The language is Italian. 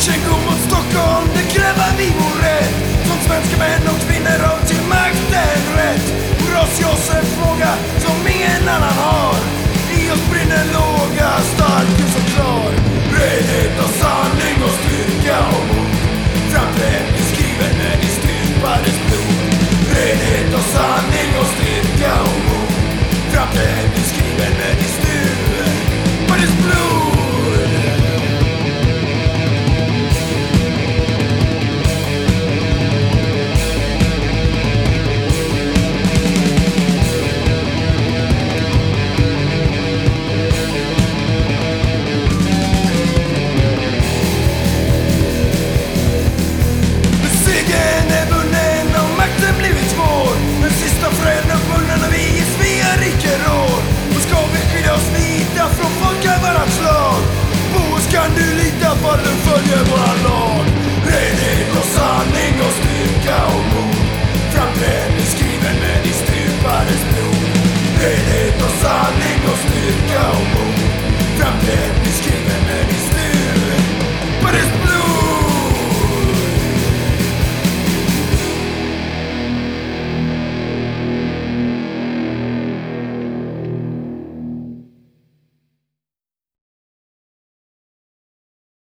Przebiegł moc Stockholm, gdy krewa mi mu aparte fue llevarlo